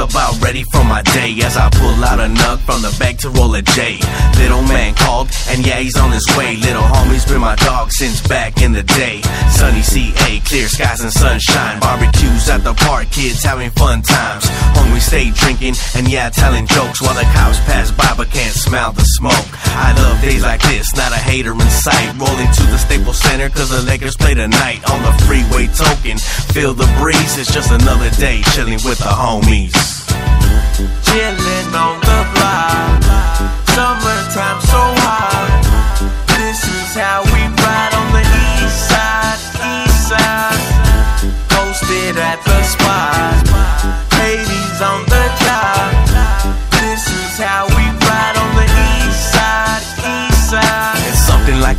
about ready for my day as I pull out a nug from the bag to roll a J. Little man called, and yeah, he's on his way. Little homie's been my dog since back in the day. Sunny CA, clear skies and sunshine. Barbecues at the park, kids having fun times. Homie stay drinking, and yeah, telling jokes while the cops pass by but can't smell the smoke. I love days like this, not a hater in sight. Rolling to the Staples Center, cause the Lakers play tonight on the freeway token. Feel the breeze, it's just another day chilling with the homies.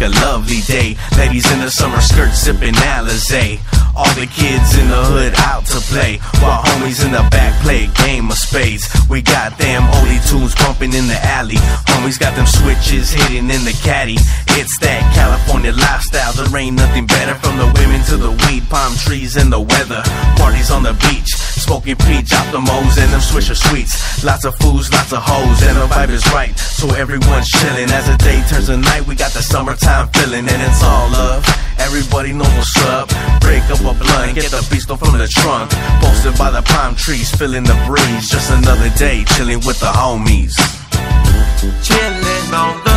A lovely day. Ladies in the summer skirts sipping Alizé. All the kids in the hood out to play, while homies in the back play game of spades. We got them oldie tunes bumping in the alley. Homies got them switches hidden in the caddy. It's that California lifestyle. There ain't nothing better from the women to the weed, palm trees, and the weather. Parties on the beach, smoking peach, optimos, and them swisher sweets. Lots of foods, lots of hoes, and the vibe is right. So everyone's chilling. As the day turns to night, we got the summertime feeling, and it's all love. Everybody knows what's up. Blunt, get the beast from the trunk. Posted by the palm trees, feeling the breeze. Just another day chilling with the homies. Chilling on the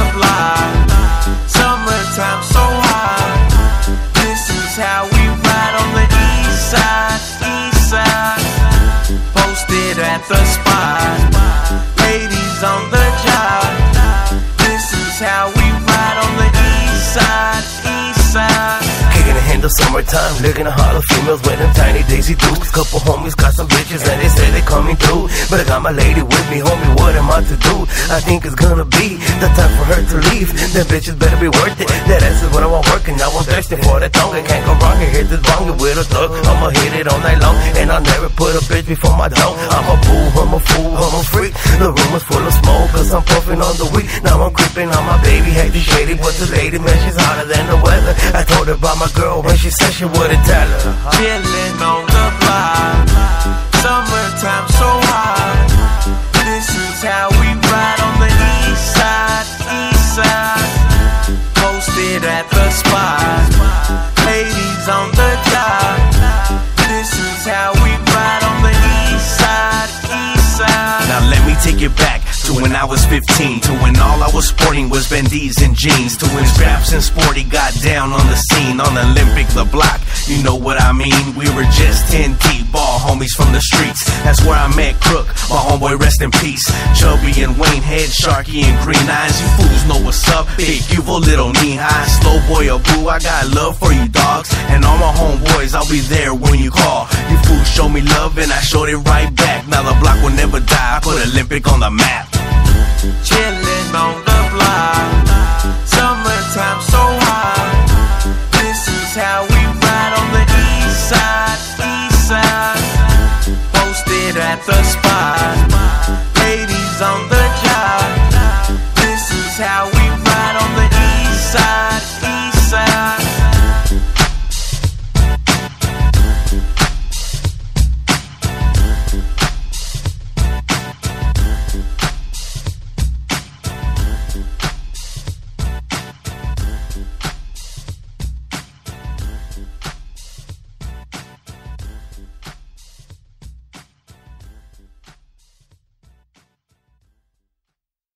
summertime, looking at the females with them tiny daisy dukes. Couple homies got some bitches and they say they coming through. But I got my lady with me, homie, what am I to do? I think it's gonna be the time for her to leave. Them bitches better be worth it. That ass is what I want working. I'm thirsty for that tongue. I can't go wrong I hit this bonga with a thug. I'ma hit it all night long. And I'll never put a bitch before my dog. I'm a fool, I'm a fool, I'm a freak. The room is full of smoke, cause I'm puffing on the weed. Now I'm creeping on my baby, acting shady. But the lady, man, she's hotter than the weather. I told her about my girl when she said she wouldn't tell her. Chilling on back to when I was 15, to when all I was sporting was bendies and jeans, to when straps and sporty got down on the scene on Olympic the block. You know what I mean? We were just 10 deep, ball homies from the streets. That's where I met Crook, my homeboy, rest in peace. Chubby and Wayne, head Sharky and green eyes. You fools know what's up. Big Cuvo, little knee high, slow boy or boo. I got love for you dogs, and all my homeboys. I'll be there when you call. You fools show me love, and I showed it right back. Now the block will never die. I put Olympic on the map.